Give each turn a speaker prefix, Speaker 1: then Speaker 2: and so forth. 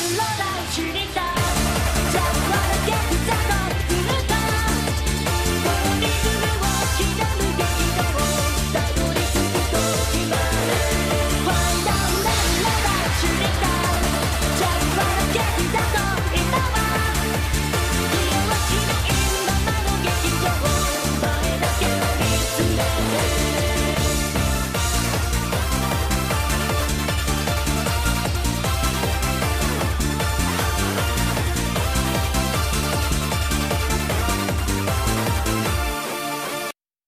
Speaker 1: 흘러다 줄이